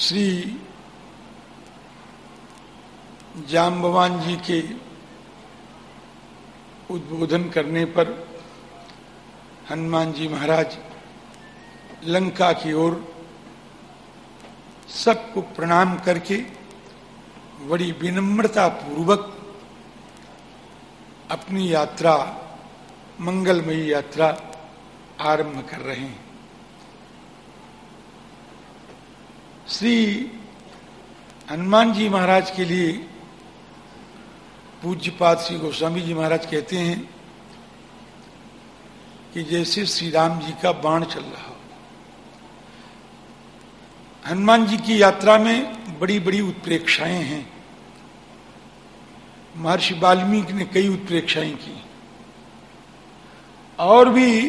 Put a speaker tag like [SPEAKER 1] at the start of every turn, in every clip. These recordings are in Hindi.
[SPEAKER 1] श्री जाम्बवान जी के उद्बोधन करने पर हनुमान जी महाराज लंका की ओर सबको प्रणाम करके बड़ी विनम्रता पूर्वक अपनी यात्रा, मंगलमयी यात्रा आरंभ कर रहे हैं। श्री हनुमान जी महाराज के लिए पूज्य पूज्यपाद श्री गोस्वामी जी महाराज कहते हैं कि जैसे श्री राम जी का बाण चल रहा हो। हनुमान जी की यात्रा में बड़ी बड़ी उत्प्रेक्षाएँ हैं। महर्षि वाल्मीकि ने कई उत्प्रेक्षाएँ की। और भी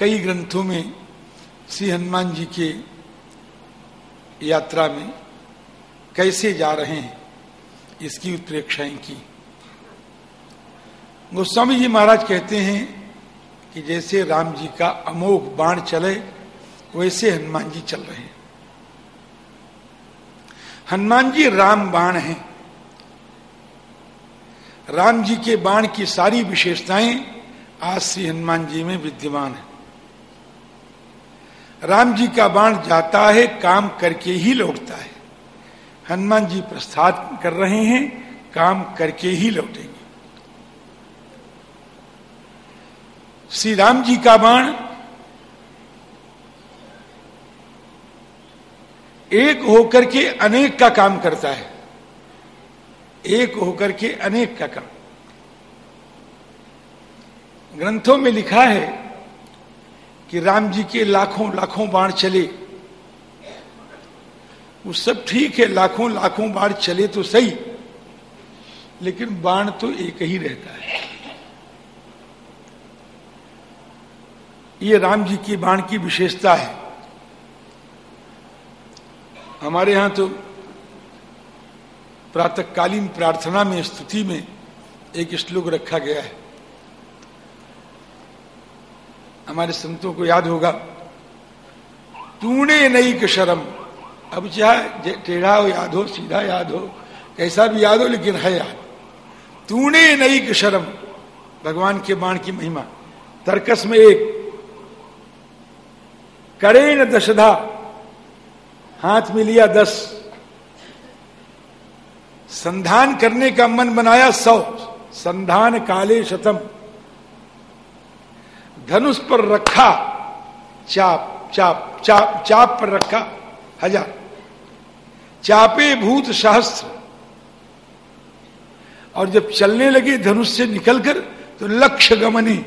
[SPEAKER 1] कई ग्रंथों में श्री हनुमान जी के यात्रा में कैसे जा रहे हैं, इसकी उत्प्रेक्षाएँ की। गोस्वामी जी महाराज कहते हैं कि जैसे राम जी का अमोघ बाण चले, वैसे हनुमान जी चल रहे हैं। हनुमान जी राम बाण हैं। राम जी के बाण की सारी विशेषताएँ आज श्री हनुमान जी में विद्यमान है। राम जी का बाण जाता है, काम करके ही लौटता है। हनुमान जी प्रस्थान कर रहे हैं, काम करके ही लौटेंगे। श्री राम जी का बाण एक होकर के अनेक का काम करता है। एक होकर के अनेक का काम। ग्रंथों में लिखा है कि राम जी के लाखों लाखों बाण चले। वो सब ठीक है, लाखों लाखों बाण चले तो सही। लेकिन बाण तो एक ही रहता है। ये राम जी की बाण की विशेषता है। हमारे यहाँ तो प्रातकालीन प्रार्थना में, स्तुति में एक श्लोक रखा गया है। हमारे संतों को याद होगा। तूने नई के अब चाहे टेढ़ा हो, याद हो, सीधा याद हो, कैसा भी याद हो, लेकिन है याद। तूने नई के भगवान के बाण की महिमा। तर्कस में एक। करे न दशधा। हाथ में लिया दस। संधान करने का मन बनाया सौ। संधान काले शतम। धनुष पर रखा, चाप चाप चाप चाप पर रखा हज़ार चापे भूत सहस्त्र। और जब चलने लगे धनुष से निकलकर तो लक्ष्य गमने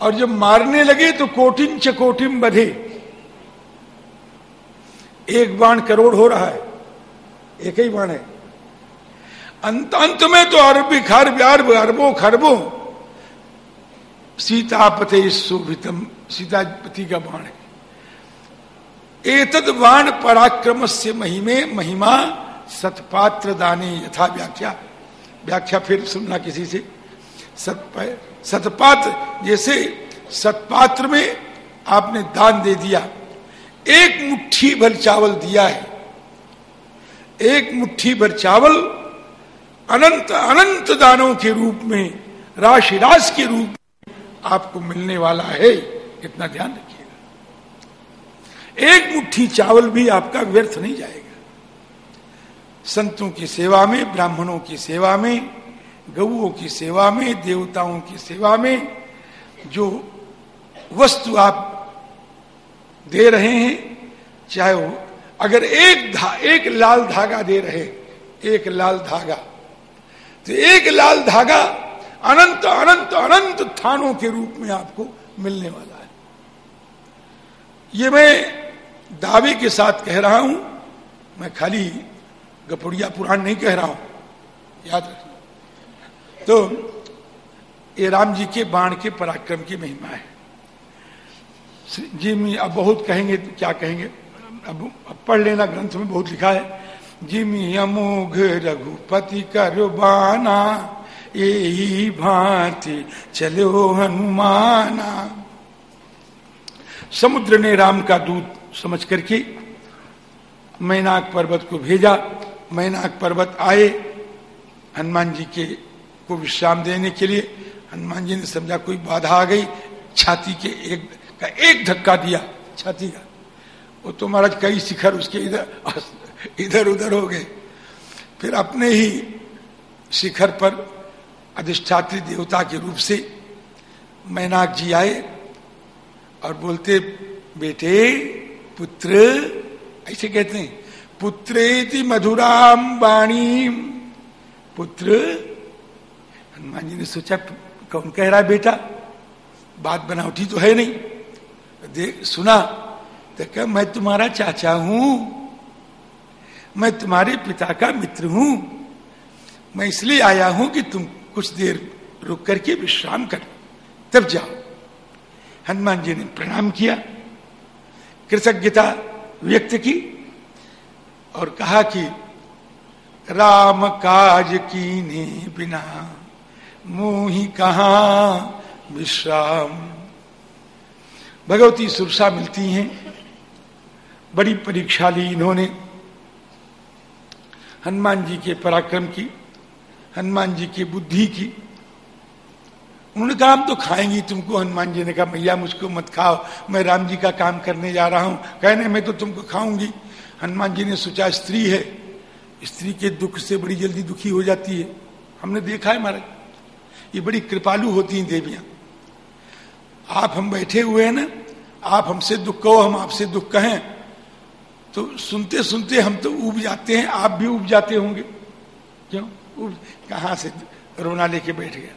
[SPEAKER 1] और जब मारने लगे तो कोटिन च कोटिम बधे। एक बाण करोड़ हो रहा है। एक ही बाण है। अंत अंत में तो अरब खरब, अरब, अरबों खरबों सीतापते शोभितम सीतापति का बाण है एतद बाण पराक्रम से महिमे, महिमा सतपात्र दानी यथा व्याख्या। व्याख्या फिर सुनना किसी से। सत सतपात्र जैसे सतपात्र में आपने दान दे दिया, एक मुट्ठी भर चावल दिया है। एक मुट्ठी भर चावल अनंत अनंत दानों के रूप में, राशि राशि के रूप आपको मिलने वाला है, इतना ध्यान रखिएगा। एक मुट्ठी चावल भी आपका व्यर्थ नहीं जाएगा। संतों की सेवा में, ब्राह्मणों की सेवा में, गऊओं की सेवा में, देवताओं की सेवा में, जो वस्तु आप दे रहे हैं, चाहे वो अगर एक धा, एक लाल धागा दे रहे, एक लाल धागा तो एक लाल धागा अनंत अनंत अनंत थानों के रूप में आपको मिलने वाला है। ये मैं दावे के साथ कह रहा हूँ मैं खाली गपुड़िया पुराण नहीं कह रहा हूँ याद रखना। तो ये राम जी के बाण के पराक्रम की महिमा है। जी मैं अब बहुत कहेंगे क्या कहेंगे? अब, अब पढ़ लेना ग्रंथ में बहुत लिखा है। जिमी अमोघ रघुपति कर करबाना यही भांति चलो हनुमाना। समुद्र ने राम का दूत समझ करके मैनाक पर्वत को भेजा। मैनाक पर्वत आए हनुमान जी के को विश्राम देने के लिए। हनुमान जी ने समझा कोई बाधा आ गई, छाती के एक का एक धक्का दिया, छाती का। वो तो महाराज कई शिखर उसके इधर इधर उधर हो गए। फिर अपने ही शिखर पर अधिष्ठात्री देवता के रूप से मैनाक जी आए और बोलते, बेटे, पुत्र, ऐसे कहते हैं, पुत्रेति मधुराम वाणी पुत्र? हनुमान जी ने सोचा, कौन कह रहा है बेटा? बात बनावटी तो है नहीं। देख सुना तो क्या मैं तुम्हारा चाचा हूँ। मैं तुम्हारे पिता का मित्र हूँ। मैं इसलिए आया हूँ कि तुम कुछ देर रुक करके विश्राम कर, तब जाओ हनुमान जी ने प्रणाम किया, कृतज्ञता व्यक्त की और कहा कि, राम काज कीने बिना मोही कहा विश्राम। भगवती सुरसा मिलती हैं, बड़ी परीक्षा ली इन्होंने। हनुमान जी के पराक्रम की हनुमान जी की बुद्धि की। उन्होंने कहा, हम तो खाएँगी तुमको, हनुमान जी ने कहा मैया मुझको मत खाओ, मैं राम जी का काम करने जा रहा हूँ। कहने में तो तुमको खाऊँगी। हनुमान जी ने सोचा, स्त्री है, स्त्री के दुख से बड़ी जल्दी दुखी हो जाती है। हमने देखा है महाराज, ये बड़ी कृपालु होती हैं देवियाँ। आप हम बैठे हुए हैं ना, आप हमसे दुख कहो, हम आपसे दुख कहें तो सुनते सुनते हम तो उब जाते हैं, आप भी उब जाते होंगे। क्यों? कहा से रोना लेके बैठ गया।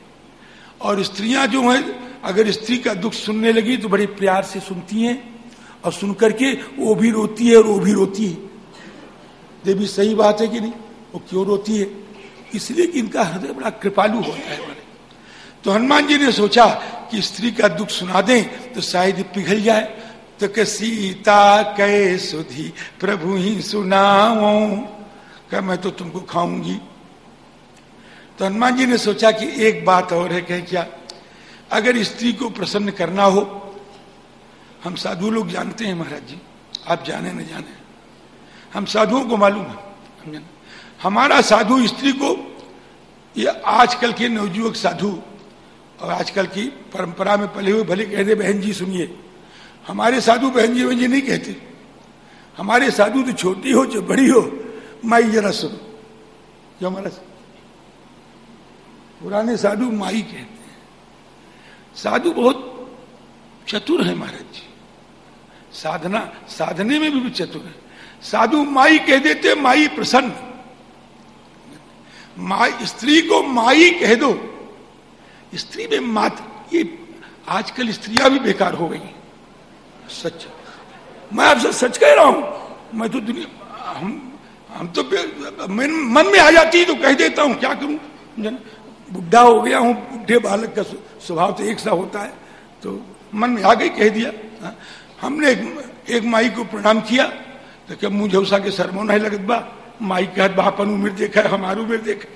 [SPEAKER 1] और स्त्रियाँ जो हैं, अगर स्त्री का दुख सुनने लगी तो बड़े प्यार से सुनती हैं और सुन करके वो भी रोती है और वो भी रोती है। देवी, सही बात है कि नहीं? वो क्यों रोती है? इसलिए कि इनका हृदय बड़ा कृपालु होता है। तो हनुमान जी ने सोचा कि स्त्री का दुख सुना दें तो शायद पिघल जाए। तो सीता कै सुधी, प्रभु ही सुनाओ क्या मैं तो तुमको खाऊँगी। तो हनुमान जी ने सोचा कि एक बात और है, कह क्या, अगर स्त्री को प्रसन्न करना हो, हम साधु लोग जानते हैं महाराज जी, आप जाने न जाने, हम साधुओं को मालूम है हमारा साधु स्त्री को, ये आजकल के नवजुवक साधु, और आजकल की परंपरा में पले हुए भले कहते बहन जी सुनिए, हमारे साधु बहन जी बहन जी नहीं कहते, हमारे साधु तो छोटी हो, जो बड़ी हो, माई जरा सुनो। जो हमारा पुराने साधु माई कहते हैं। साधु बहुत चतुर है महाराज जी। साधना, साधने में भी चतुर है। साधु माई कह देते माई प्रसन्न। माई, स्त्री को माई कह दो। स्त्री में मात, ये आजकल स्त्रियाँ भी बेकार हो गई। सच। मैं आपसे सच कह रहा हूँ, मैं तो दुनिया, हम हम तो मन में आ जाती है तो कह देता हूँ, क्या करूँ? बुढ़ा हो गया हूँ बुढ़े बालक का स्वभाव तो एक सा होता है। तो मन में आ गई कह दिया हा? हमने एक, एक माई को प्रणाम किया तो क्या मुँह झौसा के सरमो नहीं लगत बा? माई कहत बापन उम्र देखा है हमारू उम्र देखा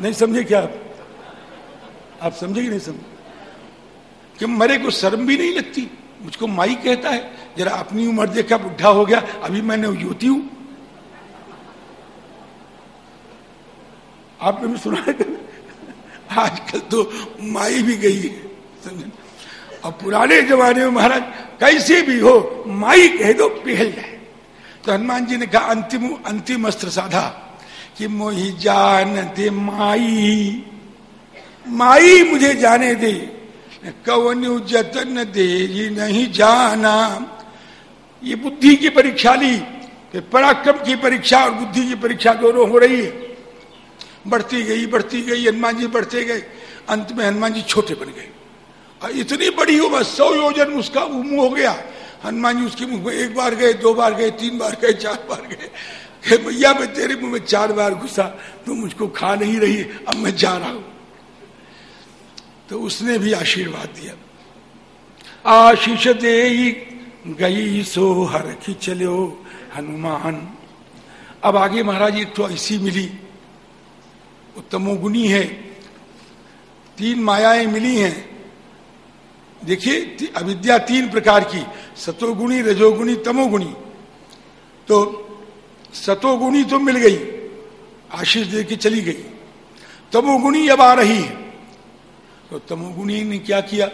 [SPEAKER 1] नहीं समझे क्या आप? आप समझे कि नहीं समझे? कि मरे को शर्म भी नहीं लगती। मुझको माई कहता है जरा अपनी उम्र देखा बुढ़ा हो गया अभी मैंने युवती हूँ आपने भी सुना है? आजकल तो माई भी गई है। समझे? और पुराने जमाने में महाराज, कैसे भी हो, माई कह दो, पिघल जाए। तो हनुमान जी ने कहा, अंतिम अंतिम अस्त्र साधा, कि मोही जान दे माई। माई मुझे जाने दे, कवन जतन दे नहीं जाना। ये बुद्धि की परीक्षा ली पराक्रम की परीक्षा और बुद्धि की परीक्षा दोनों हो रही है। बढ़ती गई बढ़ती गई, हनुमान जी बढ़ते गए। अंत में हनुमान जी छोटे बन गए। और इतनी बड़ी उम्र सौ योजन उसका मुँह हो गया। हनुमान जी उसके मुँह में एक बार गए, दो बार गए, तीन बार गए, चार बार गए। भैया, मैं तेरे मुँह में चार बार घुसा तो मुझको खा नहीं रही, अब मैं जा रहा हूँ। तो उसने भी आशीर्वाद दिया। आशीष दे गई सो हर की चलो हनुमान। अब आगे महाराज, एक तो ऐसी मिली। तमोगुनी है। तीन मायाएँ मिली हैं। देखिए अविद्या तीन प्रकार की सतोगुणी रजोगुणी, तमोगुणी। तो सतोगुणी तो मिल गई, आशीष दे के चली गई। तमोगुणी अब आ रही है। तो तमोगुणी ने क्या किया?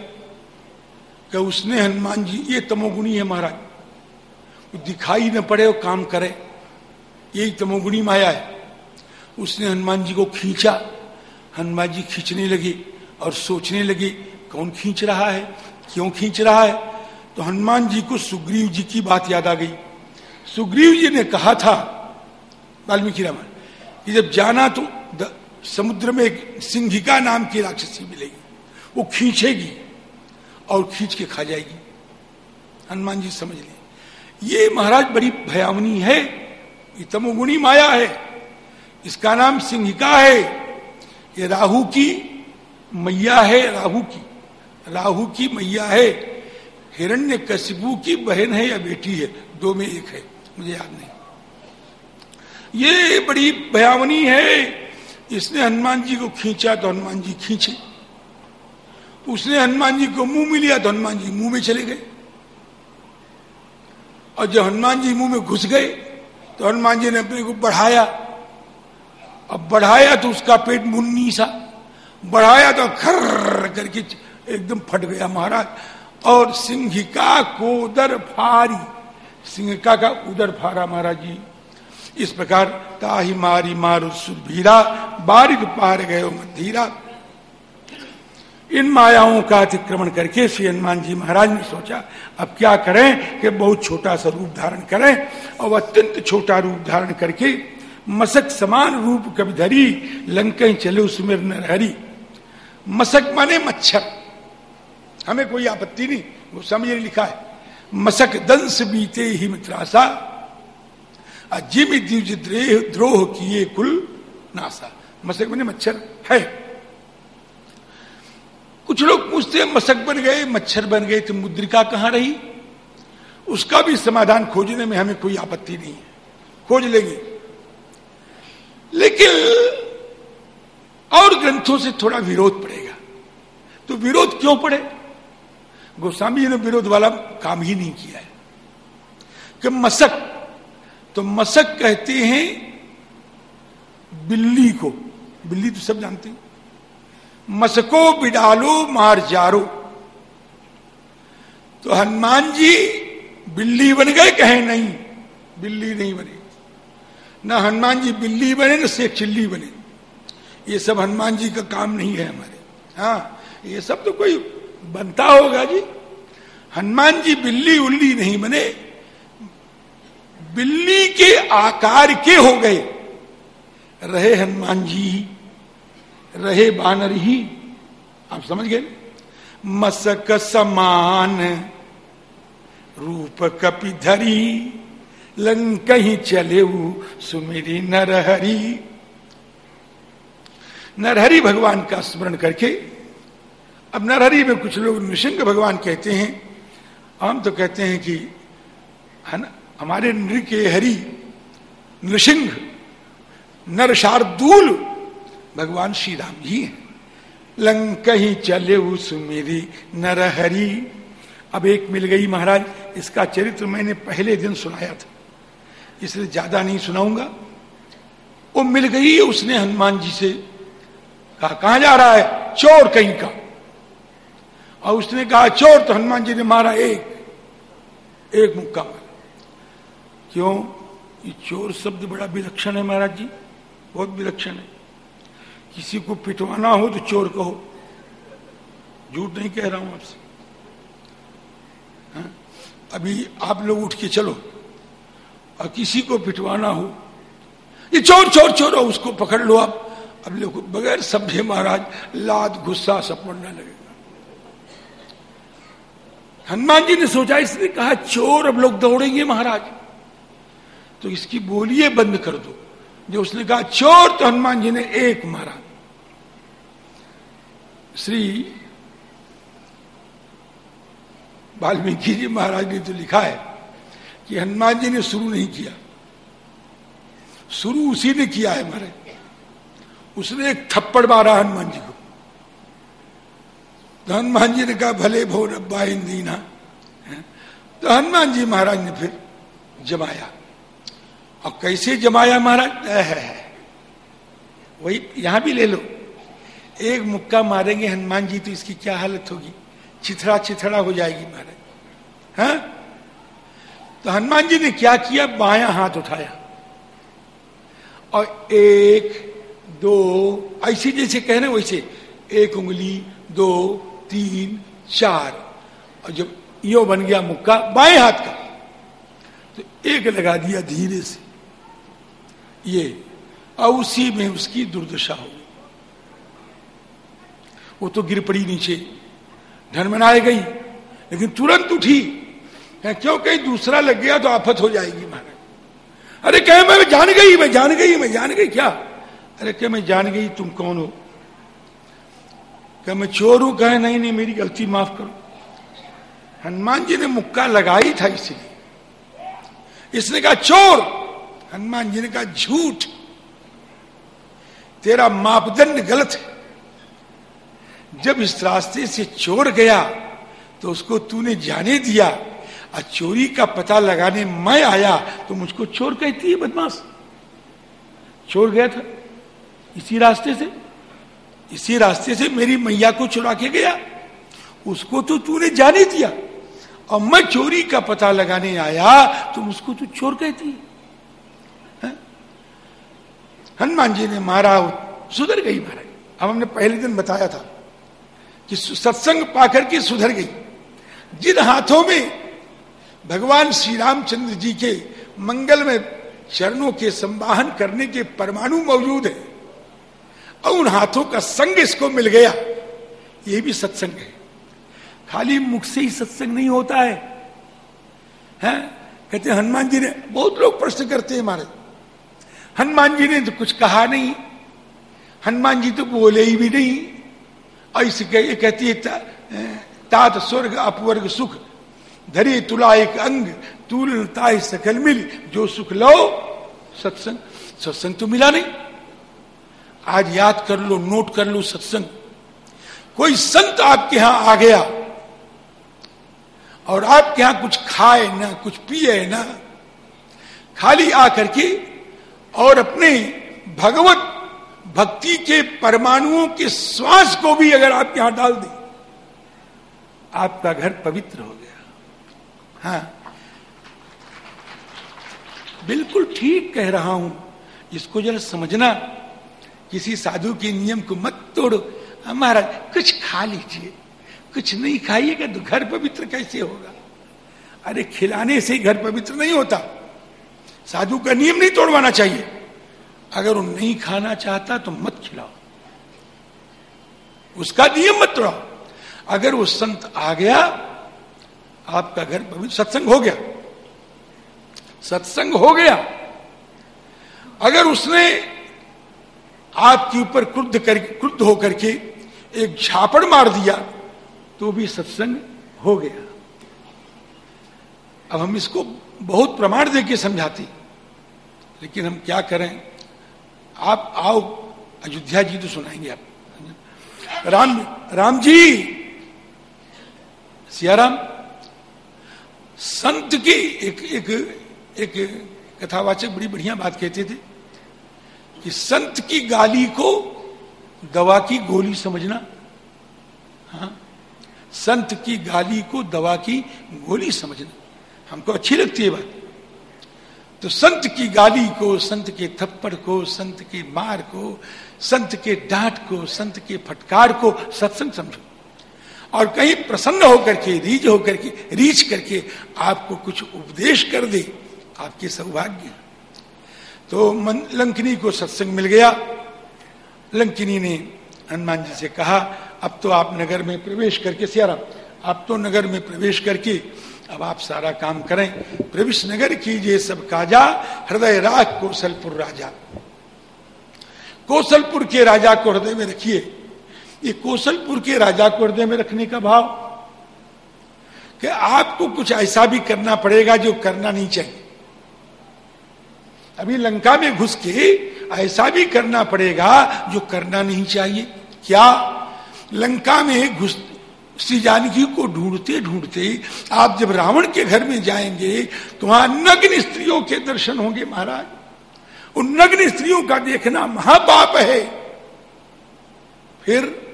[SPEAKER 1] कि उसने हनुमान जी, ये तमोगुणी है महाराज। दिखाई न पड़े और काम करे। यही तमोगुणी माया है। उसने हनुमान जी को खींचा। हनुमान जी खींचने लगे और सोचने लगे, कौन खींच रहा है? क्यों खींच रहा है? तो हनुमान जी को सुग्रीव जी की बात याद आ गई। सुग्रीव जी ने कहा था, वाल्मीकि रामायण, कि जब जाना तो समुद्र में एक सिंघिका नाम की राक्षसी मिलेगी। वो खींचेगी और खींच के खा जाएगी। हनुमान जी समझ ले, ये महाराज बड़ी भयावनी है, ये तमोगुणी माया है। इसका नाम सिंहिका है। ये राहु की मैया है, राहु की। राहु की मैया है। हिरण्य कशिबू की बहन है या बेटी है, दो में एक है, मुझे याद नहीं। ये बड़ी भयावनी है। इसने हनुमान जी को खींचा तो हनुमान जी खींचे। उसने हनुमान जी को मुँह में लिया तो हनुमान जी मुँह में चले गए। और जब हनुमान जी मुँह में घुस गए तो हनुमान जी ने अपने को बढ़ाया। अब बढ़ाया तो उसका पेट मुन्नी सा, बढ़ाया तो खर करके एकदम फट गया महाराज। और सिंहिका को उदर फारी, सिंहिका का उदर फारा महाराज जी। इस प्रकार ताही मारी मारो सुधीरा बारिक पार गए मधीरा इन मायाओं का अतिक्रमण करके श्री हनुमान जी महाराज ने सोचा, अब क्या करें कि बहुत छोटा सा रूप धारण करें। और अत्यंत छोटा रूप धारण करके मसक समान रूप कभी धरी लंका चले उसमें हरी मसक माने मच्छर। हमें कोई आपत्ति नहीं वो समझ लिखा है, मसक दंश बीते ही मित्रासा, अजिम द्विज द्रोह किए कुल नासा। मसक माने मच्छर है। कुछ लोग पूछते हैं, मसक बन गए, मच्छर बन गए तो मुद्रिका कहाँ रही? उसका भी समाधान खोजने में हमें कोई आपत्ति नहीं है। खोज लेंगे। लेकिन और ग्रंथों से थोड़ा विरोध पड़ेगा। तो विरोध क्यों पड़े? गोस्वामी जी ने विरोध वाला काम ही नहीं किया है। कि मसक तो मसक कहते हैं बिल्ली को। बिल्ली तो सब जानते हैं। मसको बिडालो मार जारो। तो हनुमान जी बिल्ली बन गए, कहे नहीं, बिल्ली नहीं बने। न हनुमान जी बिल्ली बने, न शेख चिल्ली बने। ये सब हनुमान जी का काम नहीं है हमारे। हाँ ये सब तो कोई बनता होगा जी। हनुमान जी बिल्ली उल्ली नहीं बने। बिल्ली के आकार के हो गए। रहे हनुमान जी, रहे बानर ही। आप समझ गए? मसक समान, रूप कपि धरी। लंक ही चले सुमेरी नरहरी। नरहरी भगवान का स्मरण करके, अब नरहरी में कुछ लोग नृसिंह भगवान कहते हैं। हम तो कहते हैं कि, है ना, हमारे नृ के हरि, नृसिंह नर शार्दूल भगवान श्री राम जी हैं। लंक ही चले सुमेरी नरहरी। अब एक मिल गई महाराज, इसका चरित्र मैंने पहले दिन सुनाया था। इसलिए ज़्यादा नहीं सुनाऊँगा। वो मिल गई उसने हनुमान जी से। कहा, कहाँ जा रहा है? चोर कहीं का? और उसने कहा, चोर तो हनुमान जी ने मारा एक एक मुक्का मारा। क्यों? ये चोर शब्द बड़ा विलक्षण है महाराज जी, बहुत विलक्षण है। किसी को पिटवाना हो तो चोर कहो। झूठ नहीं कह रहा हूँ आपसे। हाँ? अभी आप लोग उठ के चलो। और किसी को पिटवाना हो। ये चोर चोर चोर हो उसको पकड़ लो आप। अब लोग बगैर सभ्य महाराज, लाद, गुस्सा, सब पड़ने लगेगा हनुमान जी ने सोचा, इसने कहा, चोर, अब लोग दौड़ेंगे महाराज। तो इसकी बोलिए बंद कर दो। जो उसने कहा, चोर तो हनुमान जी ने एक मारा। श्री वाल्मीकि जी महाराज ने तो लिखा है कि हनुमान जी ने शुरू नहीं किया। शुरू उसी ने किया है हमारे। उसने एक थप्पड़ मारा हनुमान जी को। तो हनुमान जी ने कहा, भले भो रब्बा दीना। तो हनुमान जी महाराज ने फिर जमाया। और कैसे जमाया महाराज? है वही यहाँ भी ले लो। एक मुक्का मारेंगे हनुमान जी तो इसकी क्या हालत होगी? चिथड़ा चिथड़ा हो जाएगी महाराज। हाँ? तो हनुमान जी ने क्या किया? बाया हाथ उठाया। और एक, दो, ऐसी जैसे कह रहे वैसे, एक उंगली, दो, तीन, चार। और जब यो बन गया मुक्का, बाएँ हाथ का। तो एक लगा दिया धीरे से। ये, और उसी में उसकी दुर्दशा हो वो तो गिर पड़ी नीचे। ढनमनाए गई, लेकिन तुरंत उठी। क्यों कहीं दूसरा लग गया तो आफत हो जाएगी महाराज। अरे कहे, मैं जान गई, मैं जान गई, मैं जान गई, क्या? अरे क्या मैं जान गई, तुम कौन हो? क्या मैं चोर हूँ। कहे, नहीं नहीं, मेरी गलती माफ़ करो। हनुमान जी ने मुक्का लगाई था इसलिए। इसने कहा, चोर! हनुमान जी ने कहा, झूठ! तेरा मापदंड गलत है। जब इस रास्ते से चोर गया तो उसको तूने जाने दिया और चोरी का पता लगाने मैं आया तो मुझको चोर कहती है, बदमाश। चोर गया था इसी रास्ते से। इसी रास्ते से मेरी मैया को चुरा के गया। उसको तो तूने जाने दिया। और मैं चोरी का पता लगाने आया तो उसको तू चोर कहती है। हनुमान जी ने मारा सुधर गई महाराज अब हमने पहले दिन बताया था कि सत्संग पाकर के सुधर गई। जिन हाथों में भगवान श्री रामचंद्र जी के मंगल में चरणों के संवाहन करने के परमाणु मौजूद है और उन हाथों का संग इसको मिल गया। ये भी सत्संग है। खाली मुख से ही सत्संग नहीं होता है। हैं? कहते हनुमान जी ने बहुत लोग प्रश्न करते हैं हमारे। हनुमान जी ने तो कुछ कहा नहीं। हनुमान जी तो बोले ही भी नहीं। ऐसे कह, कहती है ता, तात स्वर्ग अपवर्ग सुख। धरे तुला एक अंग तुलता सकल मिल। जो सुख लो सत्संग। सत्संग तो मिला नहीं। आज याद कर लो, नोट कर लो सत्संग। कोई संत आपके यहाँ आ गया और आपके यहाँ कुछ खाए ना, कुछ पिए ना, खाली आकर के और अपने भगवत भक्ति के परमाणुओं के श्वास को भी अगर आप यहाँ डाल दें, आपका घर पवित्र हो गया। हाँ। बिल्कुल ठीक कह रहा हूँ, इसको जरा समझना। किसी साधु के नियम को मत तोड़ो। हमारा कुछ खा लीजिए। कुछ नहीं खाइएगा तो घर पवित्र कैसे होगा? अरे, खिलाने से घर पवित्र नहीं होता। साधु का नियम नहीं तोड़वाना चाहिए। अगर वो नहीं खाना चाहता तो मत खिलाओ। उसका नियम मत तोड़ाओ। अगर वो संत आ गया आपका घर पवित्र सत्संग हो गया। सत्संग हो गया। अगर उसने आपके ऊपर क्रुद्ध कर, क्रुद्ध होकर के एक झापड़ मार दिया तो भी सत्संग हो गया। अब हम इसको बहुत प्रमाण दे के समझाते लेकिन हम क्या करें? आप आओ, अयोध्या जी तो सुनाएँगे आप। राम राम जी! सियाराम संत की एक एक एक कथावाचक बड़ी बढ़िया बात कहते थे कि संत की गाली को दवा की गोली समझना। हाँ। संत की गाली को दवा की गोली समझना। हमको अच्छी लगती है बात। तो संत की गाली को, संत के थप्पड़ को, संत के मार को, संत के डांट को, संत के फटकार को सत्संग समझो। और कहीं प्रसन्न होकर के रीज होकर के रीच करके आपको कुछ उपदेश कर दे, आपके सौभाग्य। तो मन, लंकिनी को सत्संग मिल गया। लंकिनी ने हनुमान जी से कहा, अब तो आप नगर में प्रवेश करके, सियाराम आप तो नगर में प्रवेश करके, अब आप सारा काम करें। प्रवेश नगर कीजिए सब काजा, हृदय राग कौशलपुर राजा। कौशलपुर के राजा को हृदय में रखिए। ये कौशलपुर के राजा को हृदय में रखने का भाव कि आपको कुछ ऐसा भी करना पड़ेगा जो करना नहीं चाहिए। अभी लंका में घुस के ऐसा भी करना पड़ेगा जो करना नहीं चाहिए। क्या? लंका में घुस श्री जानकी को ढूंढते ढूंढते आप जब रावण के घर में जाएँगे तो वहाँ नग्न स्त्रियों के दर्शन होंगे महाराज। उन नग्न स्त्रियों का देखना महापाप है। फिर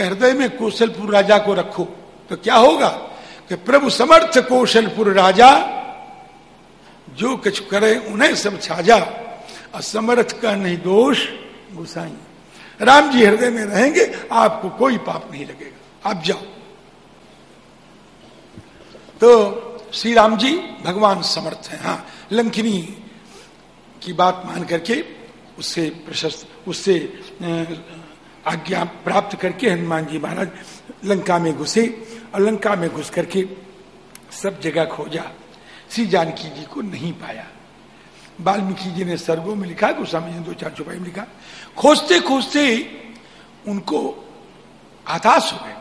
[SPEAKER 1] हृदय में कौशलपुर राजा को रखो। तो क्या होगा कि प्रभु समर्थ कौशलपुर राजा जो कुछ करे, उन्हें सब छाजा। असमर्थ का नहीं दोष, गुसाई। राम जी हृदय में रहेंगे, आपको कोई पाप नहीं लगेगा। आप जाओ। तो श्री राम जी भगवान समर्थ हैं। हाँ लंकिनी की बात मान करके उससे प्रशस्त, उससे आज्ञा प्राप्त करके हनुमान जी महाराज लंका में घुसे और लंका में घुस करके सब जगह खोजा। श्री जानकी जी को नहीं पाया। वाल्मीकि जी ने सर्गो में लिखा, गोस्वामी जी ने दो चार चौपाई में लिखा। खोजते खोजते उनको आताश हो गए।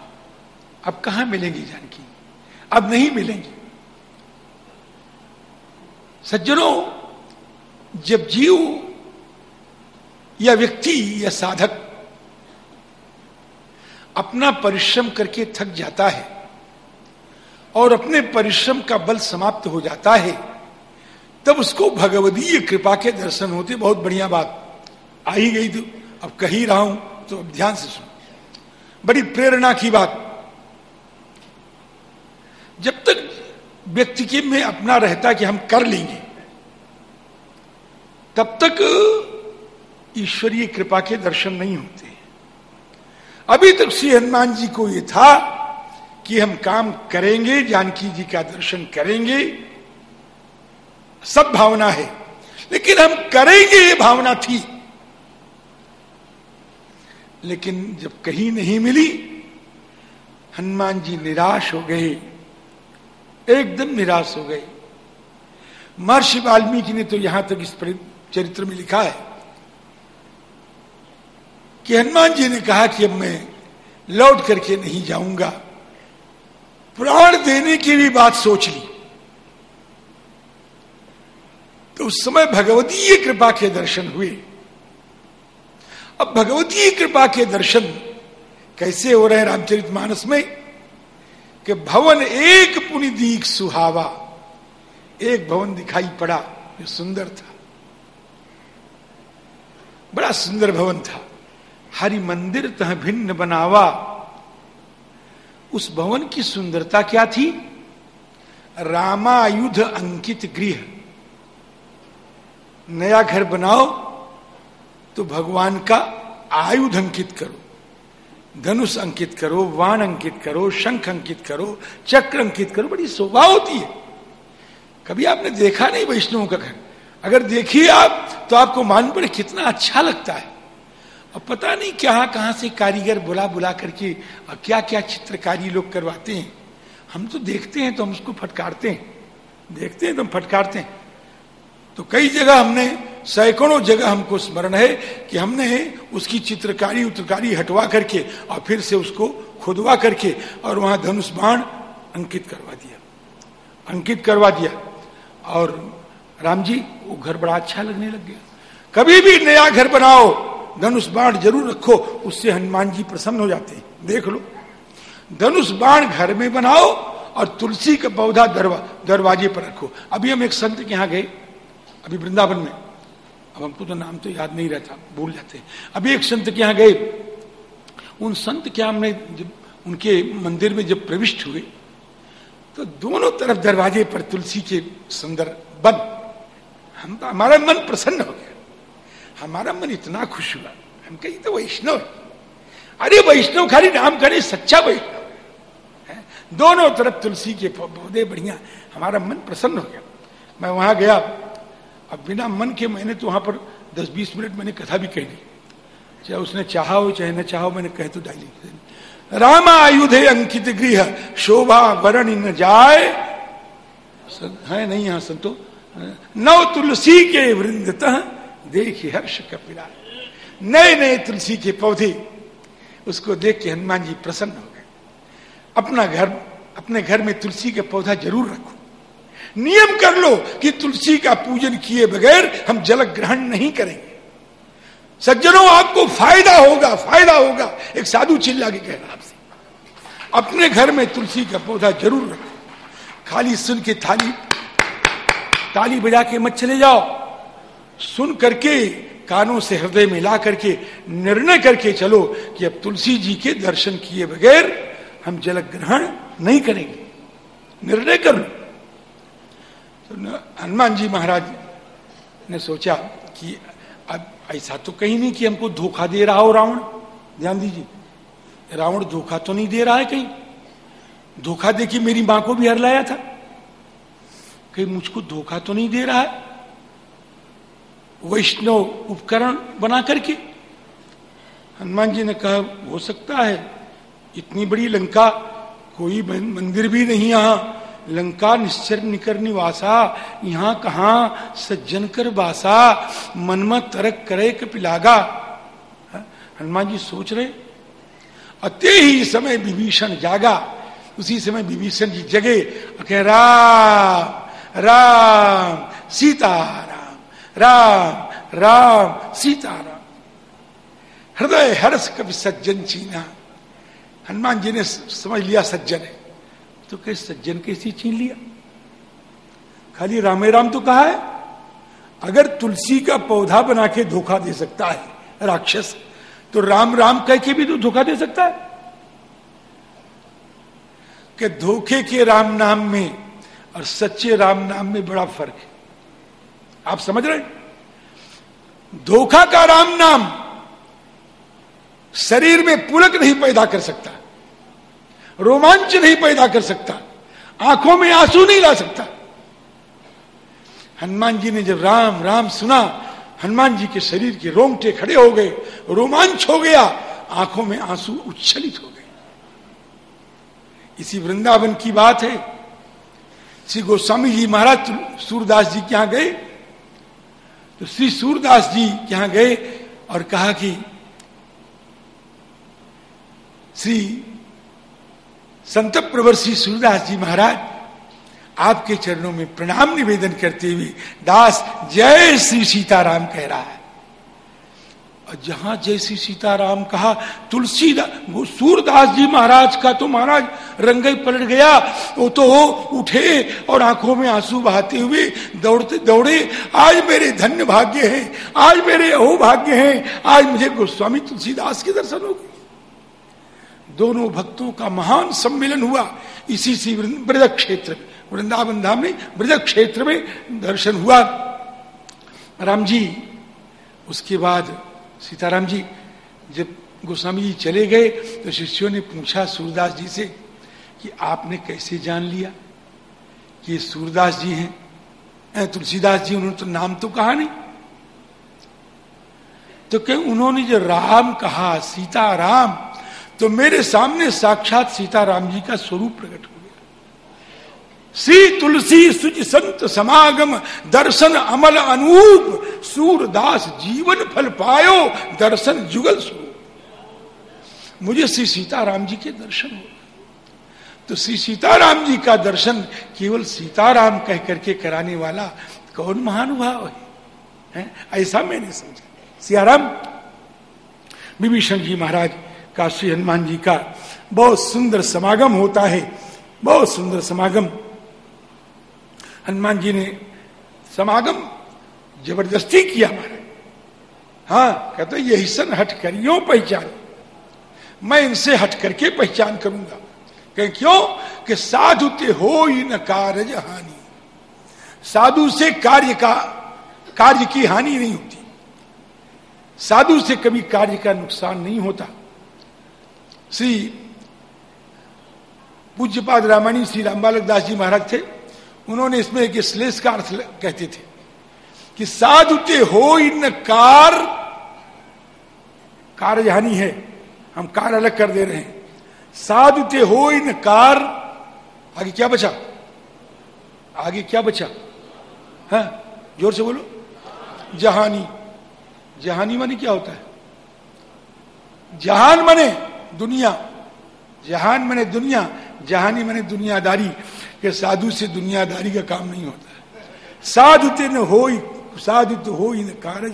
[SPEAKER 1] अब कहा मिलेंगी जानकी? अब नहीं मिलेंगी। सज्जनों, जब जीव या व्यक्ति या साधक अपना परिश्रम करके थक जाता है और अपने परिश्रम का बल समाप्त हो जाता है, तब उसको भगवदीय कृपा के दर्शन होते। बहुत बढ़िया बात। आ ही गई तो अब कही रहा हूँ तो अब ध्यान से सुन। बड़ी प्रेरणा की बात। जब तक व्यक्ति के में अपना रहता कि हम कर लेंगे, तब तक ईश्वरीय कृपा के दर्शन नहीं होते। अभी तक श्री हनुमान जी को यह था कि हम काम करेंगे, जानकी जी का दर्शन करेंगे। सब भावना है। लेकिन हम करेंगे, ये भावना थी। लेकिन जब कहीं नहीं मिली, हनुमान जी निराश हो गए। एकदम निराश हो गए। महर्षि वाल्मीकि ने तो यहाँ तक इस चरित्र में लिखा है। कि हनुमान जी ने कहा कि अब मैं लौट करके नहीं जाऊँगा। प्राण देने की भी बात सोच ली। तो उस समय भगवतीय कृपा के दर्शन हुए। अब भगवतीय कृपा के दर्शन कैसे हो रहे हैं रामचरित मानस में? कि भवन एक पुनिदीक सुहावा, एक भवन दिखाई पड़ा, जो सुंदर था। बड़ा सुंदर भवन था। हरि मंदिर तह भिन्न बनावा। उस भवन की सुंदरता क्या थी? रामायुध अंकित गृह। नया घर बनाओ तो भगवान का आयुध अंकित करो। धनुष अंकित करो, वाण अंकित करो, शंख अंकित करो, चक्र अंकित करो, बड़ी शोभा होती है। कभी आपने देखा नहीं वैष्णव का घर? अगर देखिए आप तो आपको मान पड़े कितना अच्छा लगता है। और पता नहीं क्या, कहाँ से कारीगर बुला बुला करके और क्या क्या चित्रकारी लोग करवाते हैं। हम तो देखते हैं तो हम उसको फटकारते हैं। देखते हैं तो हम फटकारते हैं। तो कई जगह हमने, सैकड़ों जगह हमको स्मरण है कि हमने उसकी चित्रकारी उत्रकारी हटवा करके और फिर से उसको खुदवा करके और वहाँ धनुष बाण अंकित करवा दिया। अंकित करवा दिया। और राम जी, वो घर बड़ा अच्छा लगने लग गया। कभी भी नया घर बनाओ धनुष बाण ज़रूर रखो, उससे हनुमान जी प्रसन्न हो जाते हैं। देख लो। धनुष बाण घर में बनाओ और तुलसी का पौधा दरवा, दरवाजे पर रखो। अभी हम एक संत के यहाँ गए, अभी वृंदावन में। अब हमको तो नाम तो याद नहीं रहता, भूल जाते अभी एक संत के यहाँ गए। उन संत के हमने जब, उनके मंदिर में जब प्रविष्ट हुए तो दोनों तरफ़ दरवाजे पर तुलसी के सुंदर बन। हम तो हमारा मन प्रसन्न हो गया। हमारा मन इतना खुश हुआ। हम कही तो वैष्णव अरे, वैष्णव, खाली नाम करे, सच्चा वैष्णव दोनों तरफ़ तुलसी के पौधे बढ़िया हमारा मन प्रसन्न हो गया। मैं वहाँ गया, अब बिना मन के मैंने तो वहाँ पर दस बीस मिनट मैंने कथा भी कह दी। चाहे उसने चाहा हो, चाहे न चाहो मैंने कह तो डाली। राम आयुधे अंकित गृह, शोभा वरण न जाए। है नहीं यहाँ, संतो? नव तुलसी के वृंदत देखिए हर्ष कपिला नए नए तुलसी के पौधे। उसको देख के हनुमान जी प्रसन्न हो गए। अपना घर, अपने घर में तुलसी का पौधा ज़रूर रखो। नियम कर लो कि तुलसी का पूजन किए बगैर हम जल ग्रहण नहीं करेंगे। सज्जनों, आपको फ़ायदा होगा फ़ायदा होगा। एक साधु चिल्ला के कह रहा आपसे। अपने घर में तुलसी का पौधा ज़रूर रखो। खाली सुन के थाली ताली बजा के मत चले जाओ। सुन करके, कानों से हृदय में ला करके, निर्णय करके चलो कि अब तुलसी जी के दर्शन किए बगैर हम जल ग्रहण नहीं करेंगे। निर्णय कर लो। तो हनुमान जी महाराज ने सोचा कि अब ऐसा तो कहीं नहीं कि हमको धोखा दे रहा हो रावण। ध्यान दीजिए, रावण धोखा तो नहीं दे रहा है कहीं। धोखा दे कि मेरी माँ को भी हर लाया था। कहीं मुझको धोखा तो नहीं दे रहा है। वैष्णव उपकरण बना करके। हनुमान जी ने कहा, हो सकता है, इतनी बड़ी लंका, कोई मंदिर भी नहीं यहाँ। लंका निश्चर निकर निवासा, यहाँ कहा सज्जन कर बासा मनम तरक करे कपिलागा हनुमान जी सोच रहे अत्य ही समय विभीषण जागा, उसी समय विभीषण जी जगे कह राम राम सीता राम राम सीता राम हृदय हर्ष कभी सज्जन चीना हनुमान जी ने समझ लिया सज्जन है। तो कैसे सज्जन कैसे छीन लिया? खाली रामे राम तो कहा है, अगर तुलसी का पौधा बना के धोखा दे सकता है, राक्षस तो राम राम कह के भी तो धोखा दे सकता है। कि धोखे के राम नाम में और सच्चे राम नाम में बड़ा फ़र्क है। आप समझ रहे धोखा का राम नाम शरीर में पुलक नहीं पैदा कर सकता, रोमांच नहीं पैदा कर सकता, आँखों में आँसू नहीं ला सकता। हनुमान जी ने जब राम राम सुना, हनुमान जी के शरीर के रोंगटे खड़े हो गए, रोमांच हो गया, आँखों में आँसू उच्छलित हो गए। इसी वृंदावन की बात है। श्री गोस्वामी जी महाराज सूरदास जी के यहाँ गए तो श्री सूरदास जी यहाँ गए और कहा कि श्री संत प्रवर श्री सूरदास जी महाराज, आपके चरणों में प्रणाम निवेदन करते हुए दास जय श्री सीताराम कह रहा है। जहाँ जैसी सीताराम कहा तुलसी सूरदास जी महाराज का तो महाराज रंग पलट गया, वो तो उठे और आँखों में आँसू बहाते हुए दौड़ते, दौड़े, आज मेरे धन्य भाग्य है, आज मेरे अहो भाग्य है, आज मुझे गोस्वामी तुलसीदास के दर्शन हो गए। दोनों भक्तों का महान सम्मेलन हुआ, इसी सी ब्रज क्षेत्र वृंदावन धाम में ब्रज क्षेत्र में दर्शन हुआ। राम जी, उसके बाद सीताराम जी, जब गोस्वामी जी चले गए तो शिष्यों ने पूछा, सूरदास जी से, कि आपने कैसे जान लिया कि सूरदास जी हैं? तुलसीदास जी, उन्होंने तो नाम तो कहा नहीं। तो क्या उन्होंने जो राम कहा, सीताराम तो मेरे सामने साक्षात सीताराम जी का स्वरूप प्रकट हो गया श्री तुलसी सुच संत समागम दर्शन अमल अनूप सूरदास जीवन फल पायो दर्शन जुगल स्वरूप। मुझे श्री सीताराम जी के दर्शन हो। तो श्री सीताराम जी का दर्शन केवल सीताराम कह करके कराने वाला कौन महानुभाव है, है? ऐसा मैंने समझा। सियाराम विभीषण जी महाराज काशी हनुमान जी का बहुत सुंदर समागम होता है। बहुत सुंदर समागम। हनुमान जी ने समागम ज़बरदस्ती किया हमारे हाँ कहते यही सन हट कर, यो पहचान। मैं इनसे हट करके पहचान करूँगा। कह, क्यों? कि साधु ते हो ही न कार्य हानि। साधु से कार्य का, कार्य की हानि नहीं होती। साधु से कभी कार्य का नुकसान नहीं होता। श्री पूज्यपाद रामानी श्री रामबालक दास जी महाराज थे। उन्होंने इसमें एक श्लेष का अर्थ कहते थे कि साधुते हो इन कार कार्यहानि है हम कार अलग कर दे रहे हैं। साधुते हो इन कार आगे क्या बचा? आगे क्या बचा? है हाँ, ज़ोर से बोलो। जहानी। जहानी मानी क्या होता है? जहान मने दुनिया। जहान मैंने दुनिया। जहानी मैंने दुनियादारी। के साधु से दुनियादारी का काम नहीं होता। साधु तेन हो साधु तो हो ही कार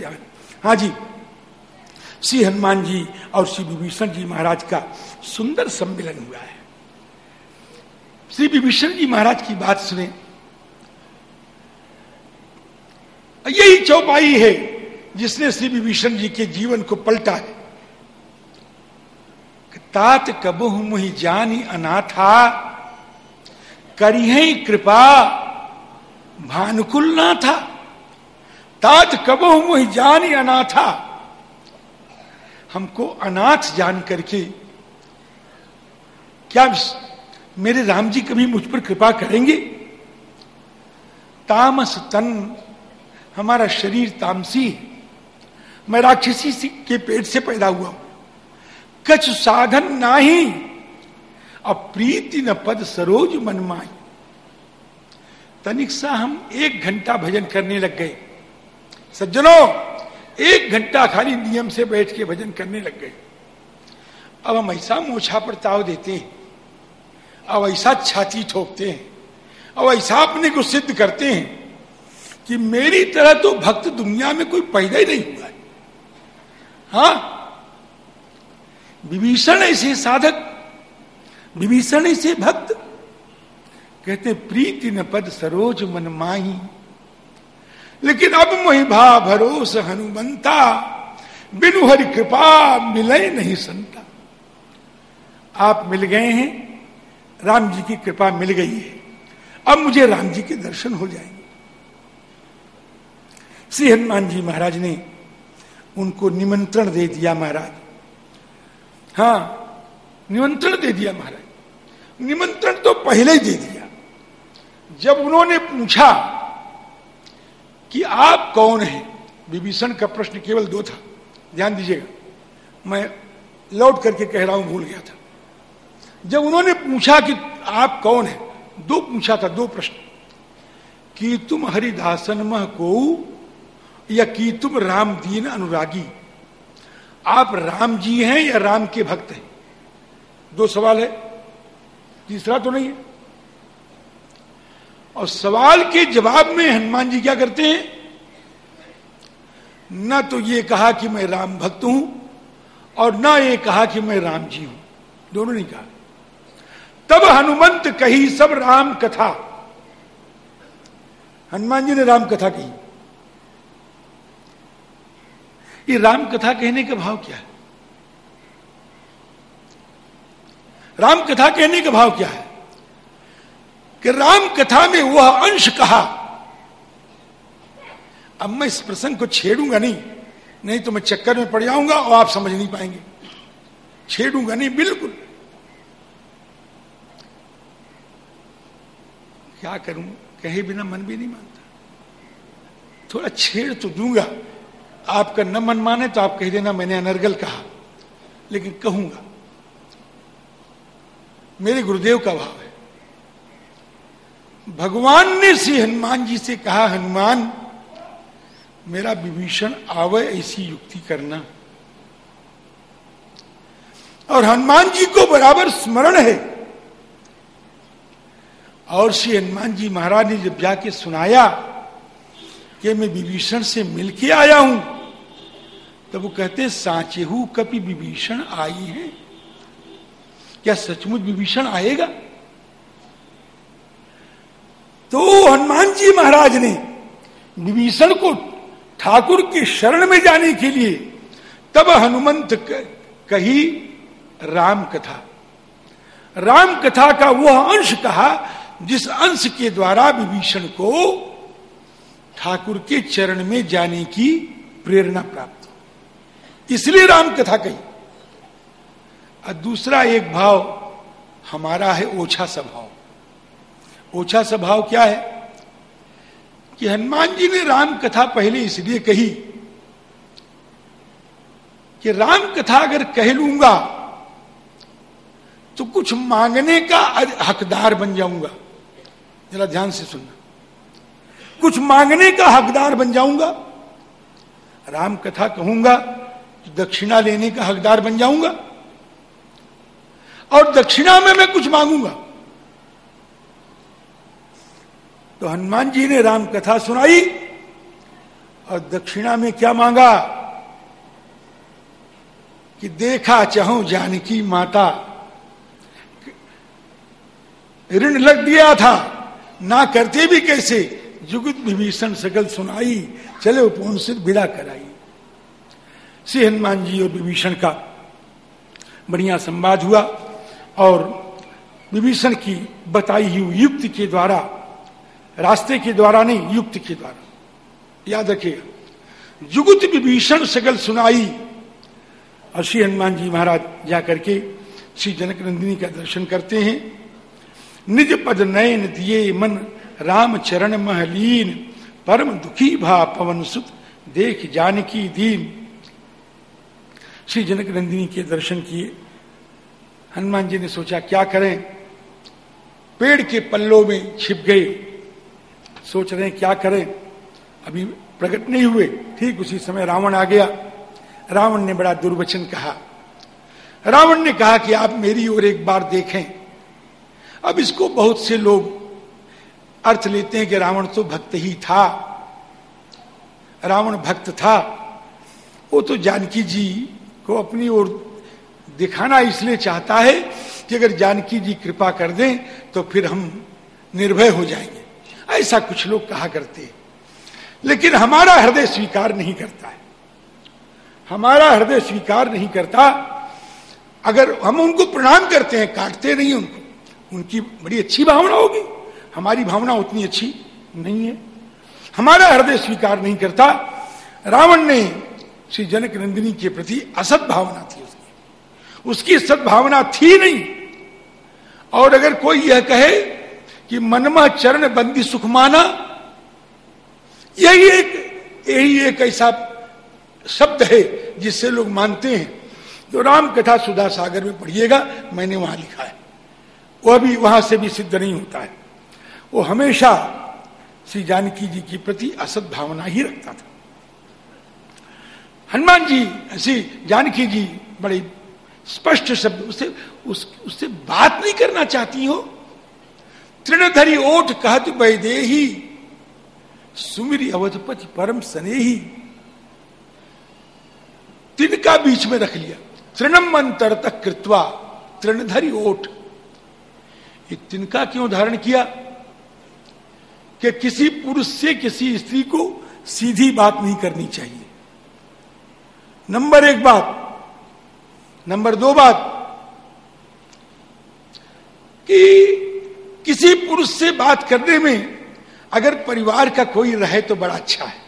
[SPEAKER 1] हाँ जी, श्री हनुमान जी और श्री विभीषण जी महाराज का सुंदर सम्मेलन हुआ है। श्री विभीषण जी महाराज की बात सुने। यही चौपाई है जिसने श्री विभीषण जी के जीवन को पलटा है। तात कबहु मुहि जानी अनाथा करी कृपा। भानुकुल ना था। तात कबहु मुहि जानी अनाथा। हमको अनाथ जान करके क्या मेरे राम जी कभी मुझ पर कृपा करेंगे? तामस तन, हमारा शरीर तामसी है। मैं राक्षसी के पेट से पैदा हुआ हूँ। कछ साधन नाही। अप्रीति न पद सरोज मनमाई तनिक सा हम एक घंटा भजन करने लग गए। सज्जनों, एक घंटा खाली नियम से बैठ के भजन करने लग गए। अब हम ऐसा मोछा पर ताव देते हैं। अब ऐसा छाती ठोकते हैं। अब ऐसा अपने को सिद्ध करते हैं कि मेरी तरह तो भक्त दुनिया में कोई पैदा ही नहीं हुआ है। हाँ? विभीषण ऐसे साधक विभीषण से भक्त। कहते, प्रीति न पद सरोज मन माही। लेकिन अब मोहि भा भरोस हनुमंता। बिनु हरि कृपा मिले नहीं संता। आप मिल गए हैं, राम जी की कृपा मिल गई है। अब मुझे राम जी के दर्शन हो जाएँगे। श्री हनुमान जी महाराज ने उनको निमंत्रण दे दिया महाराज। हाँ निमंत्रण दे दिया महाराज। निमंत्रण तो पहले ही दे दिया। जब उन्होंने पूछा कि आप कौन हैं, विभीषण का प्रश्न केवल दो था। ध्यान दीजिएगा, मैं लौट करके कह रहा हूँ, भूल गया था। जब उन्होंने पूछा कि आप कौन हैं, दो पूछा था, दो प्रश्न। कि तुम हरिदासन मह को या कि तुम राम दीन अनुरागी? आप राम जी हैं या राम के भक्त हैं? दो सवाल है। तीसरा तो नहीं है। और सवाल के जवाब में हनुमान जी क्या करते हैं? न तो ये कहा कि मैं राम भक्त हूँ, और ना ये कहा कि मैं राम जी हूँ। दोनों ने कहा। तब हनुमंत कही सब राम कथा। हनुमान जी ने राम कथा कही। ये राम कथा कहने का भाव क्या है? राम कथा कहने का भाव क्या है? कि राम कथा में वह अंश कहा, अब मैं इस प्रसंग को छेड़ूँगा नहीं नहीं तो मैं चक्कर में पड़ जाऊँगा और आप समझ नहीं पाएँगे। छेड़ूँगा नहीं, बिल्कुल। क्या करूँ? कहे बिना मन भी नहीं मानता। थोड़ा छेड़ तो दूँगा। आपका न मन माने तो आप कह देना मैंने अनर्गल कहा, लेकिन कहूँगा। मेरे गुरुदेव का भाव है। भगवान ने श्री हनुमान जी से कहा, हनुमान, मेरा विभीषण आवे ऐसी युक्ति करना। और हनुमान जी को बराबर स्मरण है। और श्री हनुमान जी महाराज ने जब जाके सुनाया कि मैं विभीषण से मिलके आया हूँ तो वो कहते सांचेहू कपि विभीषण आई है? क्या सचमुच विभीषण आएगा? तो हनुमान जी महाराज ने विभीषण को ठाकुर के शरण में जाने के लिए तब हनुमंत कही राम कथा राम कथा का वह अंश कहा, जिस अंश के द्वारा विभीषण को ठाकुर के चरण में जाने की प्रेरणा प्राप्त हो। इसलिए राम कथा कही। और दूसरा एक भाव हमारा है ओछा स्वभाव। ओछा स्वभाव क्या है? कि हनुमान जी ने राम कथा पहले इसलिए कही कि राम कथा अगर कह लूँगा तो कुछ मांगने का हकदार बन जाऊँगा। जरा ध्यान से सुनना। कुछ मांगने का हकदार बन जाऊँगा। राम कथा कहूँगा तो दक्षिणा लेने का हकदार बन जाऊँगा। और दक्षिणा में मैं कुछ मांगूँगा। तो हनुमान जी ने राम कथा सुनाई और दक्षिणा में क्या मांगा? कि देखा चाहूँ जानकी माता, ऋण लग दिया था, ना करते भी कैसे? जुगुत विभीषण सकल सुनाई, चले उपवन से विदा कराई। श्री हनुमान जी और विभीषण का बढ़िया संवाद हुआ। और विभीषण की बताई हुई युक्ति के द्वारा, रास्ते के द्वारा नहीं, युक्ति के द्वारा। याद रखिएगा जुगुत विभीषण सकल सुनाई। और श्री हनुमान जी महाराज जाकर के श्री जनक नंदिनी का दर्शन करते हैं। निज पद नयन दिए मन राम चरण महलीन, परम दुखी भा पवन सुत देख जानकी दीन। श्री जनक नंदिनी के दर्शन किए। हनुमान जी ने सोचा, क्या करें? पेड़ के पल्लों में छिप गए। सोच रहे क्या करें? अभी प्रकट नहीं हुए। ठीक उसी समय रावण आ गया। रावण ने बड़ा दुर्वचन कहा। रावण ने कहा कि आप मेरी ओर एक बार देखें। अब इसको बहुत से लोग अर्थ लेते हैं कि रावण तो भक्त ही था। रावण भक्त था। वो तो जानकी जी को अपनी ओर दिखाना इसलिए चाहता है कि अगर जानकी जी कृपा कर दें तो फिर हम निर्भय हो जाएँगे। ऐसा कुछ लोग कहा करते हैं। लेकिन हमारा हृदय स्वीकार नहीं करता है। हमारा हृदय स्वीकार नहीं करता। अगर हम उनको प्रणाम करते हैं, काटते नहीं उनको, उनकी बड़ी अच्छी भावना होगी। हमारी भावना उतनी अच्छी नहीं है। हमारा हृदय स्वीकार नहीं करता। रावण ने श्री जनक नंदिनी के प्रति असत भावना थी। उसकी सद्भावना थी नहीं। और अगर कोई यह कहे कि मनमा चरण बंदी सुख माना यही एक यही एक ऐसा शब्द है जिससे लोग मानते हैं। जो राम कथा सुधा सागर में पढ़िएगा, मैंने वहाँ लिखा है। वह भी वहाँ से भी सिद्ध नहीं होता है। वो हमेशा श्री जानकी जी की प्रति असद भावना ही रखता था। हनुमान जी, श्री जानकी जी बड़ी स्पष्ट शब्द उससे उस, उससे बात नहीं करना चाहती हो। तृणधरी ओठ कहत ही सुमिरी अवधपति परम स्नेही। तिनका बीच में रख लिया। तृणम अंतर तक कृत्वा तृणधरी ओठ। ये तिनका क्यों धारण किया? कि किसी पुरुष से किसी स्त्री को सीधी बात नहीं करनी चाहिए। नंबर एक बात नंबर दो बात कि किसी पुरुष से बात करने में अगर परिवार का कोई रहे तो बड़ा अच्छा है।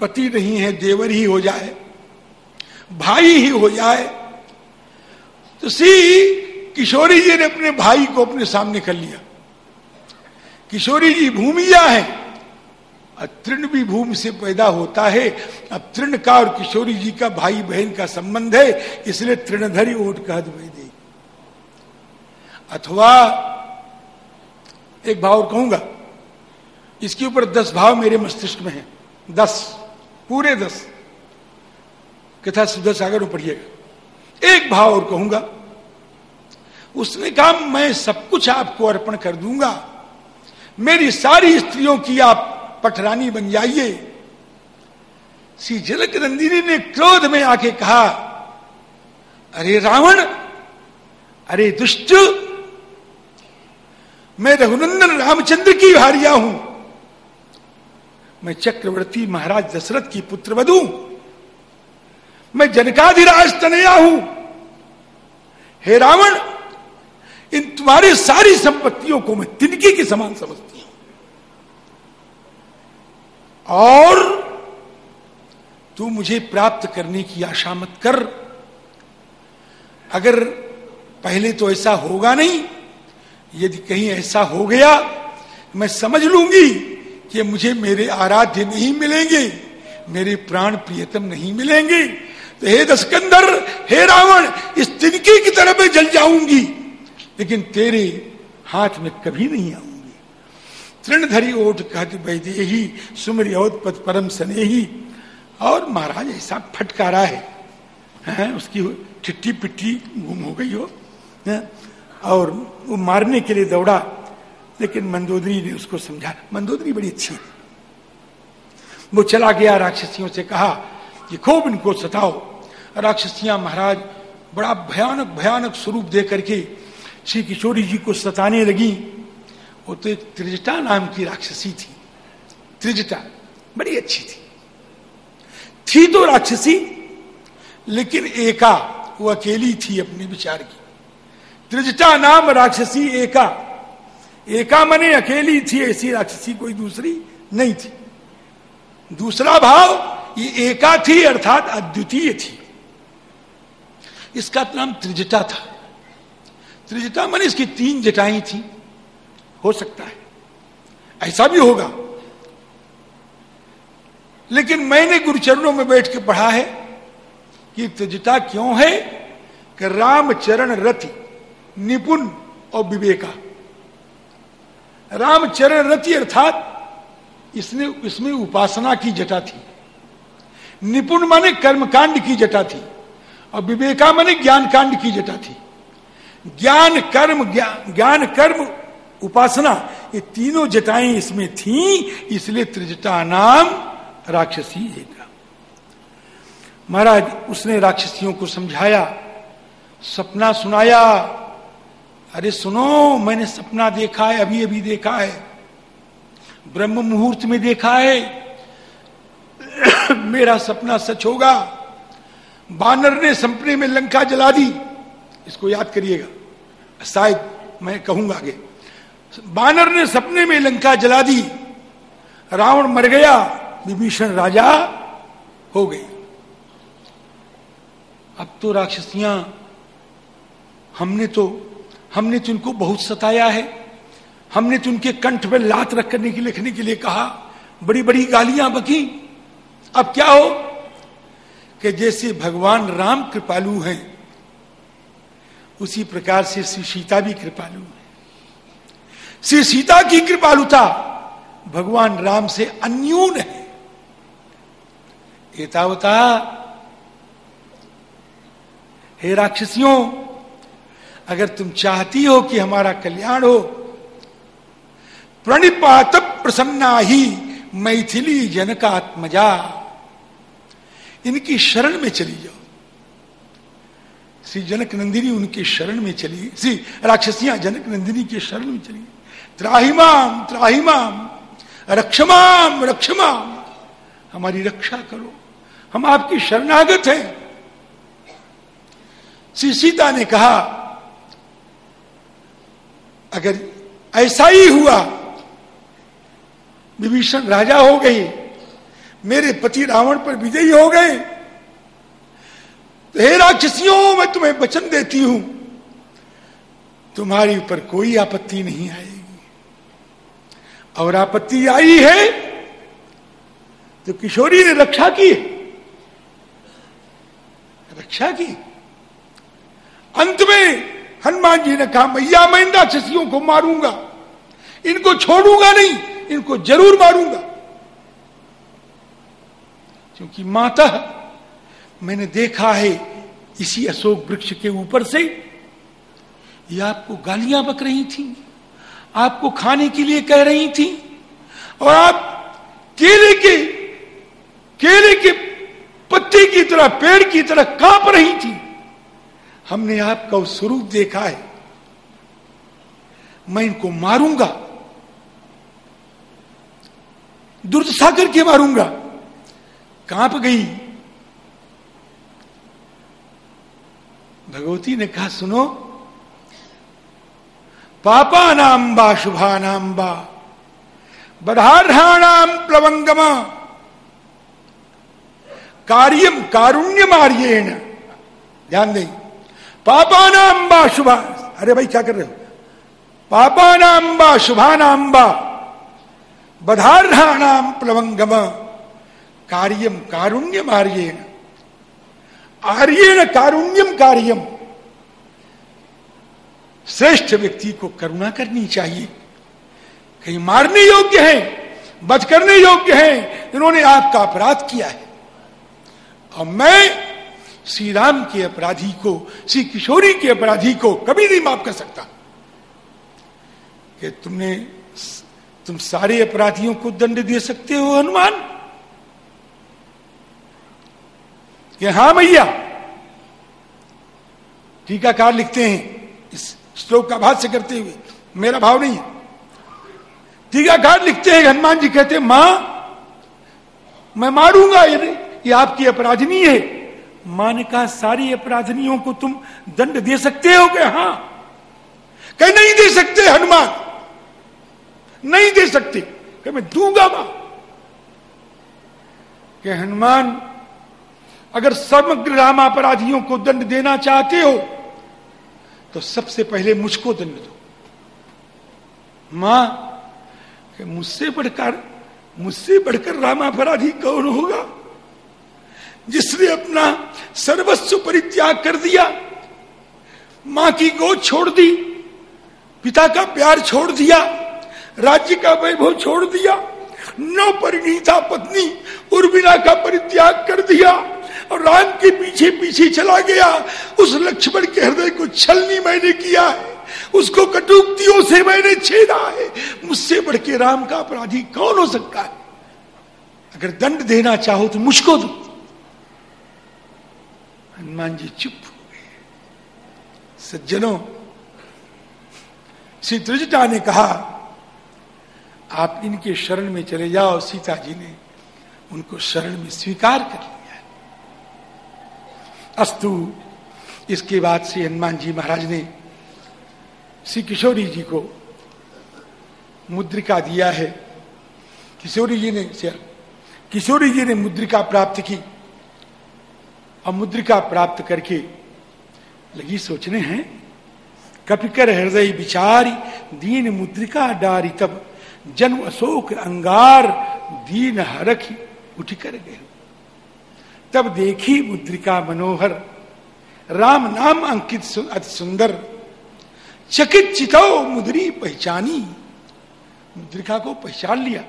[SPEAKER 1] पति नहीं है, देवर ही हो जाए, भाई ही हो जाए तो सी किशोरी जी ने अपने भाई को अपने सामने कर लिया। किशोरी जी भूमिया है। तृण भी भूमि से पैदा होता है। अब तृण का और किशोरी जी का भाई बहन का संबंध है, इसलिए तृणधरी ओट कह दे अथवा एक भाव और कहूँगा, इसके ऊपर दस भाव मेरे मस्तिष्क में है। दस, पूरे दस। कथा सुधा सागर में पढ़िएगा। एक भाव और कहूँगा उसने कहा, मैं सब कुछ आपको अर्पण कर दूँगा। मेरी सारी स्त्रियों की आप पटरानी बन जाइए। श्री झलक नंदिनी ने क्रोध में आके कहा, अरे रावण, अरे दुष्ट, मैं रघुनंदन रामचंद्र की भारिया हूँ। मैं चक्रवर्ती महाराज दशरथ की पुत्र वधु मैं जनकाधिराज तनया हूँ। हे रावण, इन तुम्हारी सारी संपत्तियों को मैं तिनकी के समान समझती हूँ। और तू मुझे प्राप्त करने की आशा मत कर। अगर पहले तो ऐसा होगा नहीं, यदि कहीं ऐसा हो गया, मैं समझ लूँगी कि मुझे मेरे आराध्य नहीं मिलेंगे, मेरे प्राण प्रियतम नहीं मिलेंगे। तो हे दस्कंदर, हे रावण, इस तिनकी की तरह मैं जल जाऊँगी, लेकिन तेरे हाथ में कभी नहीं आऊँगी। तृणधरी ओठ कहते वैदे ही सुमरी पद परम सने ही और महाराज ऐसा फटकारा है, है उसकी ठिट्टी पिट्टी गुम हो गई हो। है? और वो मारने के लिए दौड़ा लेकिन मंदोदरी ने उसको समझा मंदोदरी बड़ी अच्छी है। वो चला गया राक्षसियों से कहा कि खूब इनको सताओ। राक्षसियाँ महाराज बड़ा भयानक भयानक स्वरूप दे करके श्री किशोरी जी को सताने लगी। वो तो एक त्रिजटा नाम की राक्षसी थी। त्रिजटा, बड़ी अच्छी थी। थी तो राक्षसी, लेकिन एका, वो अकेली थी अपने विचार की। त्रिजटा नाम राक्षसी एका। एका मने अकेली थी, ऐसी राक्षसी कोई दूसरी नहीं थी। दूसरा भाव, ये एका थी, अर्थात अद्वितीय थी। इसका नाम त्रिजटा था। त्रिजटा मन इसकी तीन जटाएँ थी। हो सकता है। ऐसा भी होगा। लेकिन मैंने गुरुचरणों में बैठ के पढ़ा है कि त्रिजटा क्यों है कि रामचरण रति निपुण और विवेका। रामचरण रति अर्थात इसने, इसमें उपासना की जटा थी। निपुण माने कर्मकांड की जटा थी और विवेका माने ज्ञान कांड की जटा थी। ज्ञान कर्म ज्ञान कर्म उपासना, ये तीनों जटाएँ इसमें थी, इसलिए त्रिजटा नाम राक्षसी एक। महाराज, उसने राक्षसियों को समझाया, सपना सुनाया, अरे सुनो, मैंने सपना देखा है अभी अभी देखा है, ब्रह्म मुहूर्त में देखा है, मेरा सपना सच होगा, बानर ने सपने में लंका जला दी, इसको याद करिएगा, शायद मैं कहूँगा आगे। बानर ने सपने में लंका जला दी। रावण मर गया, विभीषण राजा हो गए। अब तो राक्षसियाँ, हमने तो हमने तो इनको बहुत सताया है। हमने तो उनके कंठ में लात रख करने के, लिखने के लिए कहा बड़ी बड़ी गालियाँ बकी। अब क्या हो? कि जैसे भगवान राम कृपालु हैं, उसी प्रकार से श्री सीता भी कृपालु है। श्री सीता की कृपालुता भगवान राम से अन्यून है। एतावता, हे राक्षसियों, अगर तुम चाहती हो कि हमारा कल्याण हो, प्रणिपात प्रसन्ना ही मैथिली जनकात्मजा। इनकी शरण में चली जाओ। श्री जनक नंदिनी उनके शरण में चली, श्री राक्षसियाँ जनक नंदिनी के शरण में चली। त्राहिमाम त्राहिमाम रक्षमाम रक्षमाम हमारी रक्षा करो। हम आपकी शरणागत हैं। श्री सीता ने कहा, अगर ऐसा ही हुआ, विभीषण राजा हो गई मेरे पति रावण पर विजयी हो गए तो हे राक्षसियों, मैं तुम्हें वचन देती हूँ, तुम्हारी ऊपर कोई आपत्ति नहीं आएगी। और आपत्ति आई है तो किशोरी ने रक्षा की रक्षा की। अंत में हनुमान जी ने कहा, मैया, मैं इन को मारूँगा। इनको छोड़ूँगा नहीं, इनको ज़रूर मारूँगा। क्योंकि माता, मैंने देखा है इसी अशोक वृक्ष के ऊपर से, ये आपको गालियाँ बक रही थी। आपको खाने के लिए कह रही थी और आप केले के केले के पत्ते की तरह, पेड़ की तरह काँप रही थी। हमने आपका उस स्वरूप देखा है। मैं इनको मारूँगा। दुर्दशा करके मारूँगा। काँप गई। भगवती ने कहा, सुनो पापा नाम बा शुभा नाम बा बधारणाम प्लवंगमा। कार्यम कारुण्य मार्येण ध्यान दें। पापा नाम बा शुभा। अरे भाई, क्या कर रहे हो? पापा नाम बा शुभा नाम बा बधारणाम प्लवंगम। कार्यम कारुण्य आर्येण आर्येण कारुण्यम कार्यम। श्रेष्ठ व्यक्ति को करुणा करनी चाहिए। कहीं मारने योग्य है बध करने योग्य है, इन्होंने आपका अपराध किया है। और मैं श्री राम के अपराधी को, श्री किशोरी के अपराधी को कभी नहीं माफ़ कर सकता कि तुमने तुम सारे अपराधियों को दंड दे सकते हो, हनुमान। हाँ भैया टीकाकार लिखते हैं श्लोक का भाष्य करते हुए। मेरा भाव नहीं है। टीकाकार लिखते हैं, हनुमान जी कहते माँ, मैं मारूँगा ये ये आपकी अपराधनी है। माँ ने कहा सारी अपराधनियों को तुम दंड दे सकते हो क्या हाँ। कह, नहीं दे सकते हनुमान। नहीं दे सकते। कह, मैं दूँगा, माँ। कि हनुमान, अगर समग्र रामापराधियों को दंड देना चाहते हो तो सबसे पहले मुझको दंड दो। माँ, मुझसे बढ़कर मुझसे बढ़कर रामापराधी कौन होगा? जिसने अपना सर्वस्व परित्याग कर दिया, माँ की गोद छोड़ दी, पिता का प्यार छोड़ दिया, राज्य का वैभव छोड़ दिया नौ परिणीता पत्नी उर्मिला का परित्याग कर दिया और राम के पीछे पीछे चला गया। उस लक्ष्मण के हृदय को छलनी मैंने किया है। उसको कटुक्तियों से मैंने छेदा है। मुझसे बढ़ के राम का अपराधी कौन हो सकता है? अगर दंड देना चाहो तो मुझको दो। हनुमान जी चुप हो गए। सज्जनों, श्री त्रिजटा ने कहा, आप इनके शरण में चले जाओ। सीता जी ने उनको शरण में स्वीकार कर लिया। अस्तु इसके बाद श्री हनुमान जी महाराज ने श्री किशोरी जी को मुद्रिका दिया है। किशोरी जी ने किशोरी जी ने मुद्रिका प्राप्त की और मुद्रिका प्राप्त करके लगी सोचने हैं, कपिकर हृदय विचारी, दीन मुद्रिका डारी, तब जन्म अशोक अंगार, दीन हरखी उठ कर गए। तब देखी मुद्रिका मनोहर। राम नाम अंकित अति सुंदर। चकित चितो मुद्री पहचानी। मुद्रिका को पहचान लिया।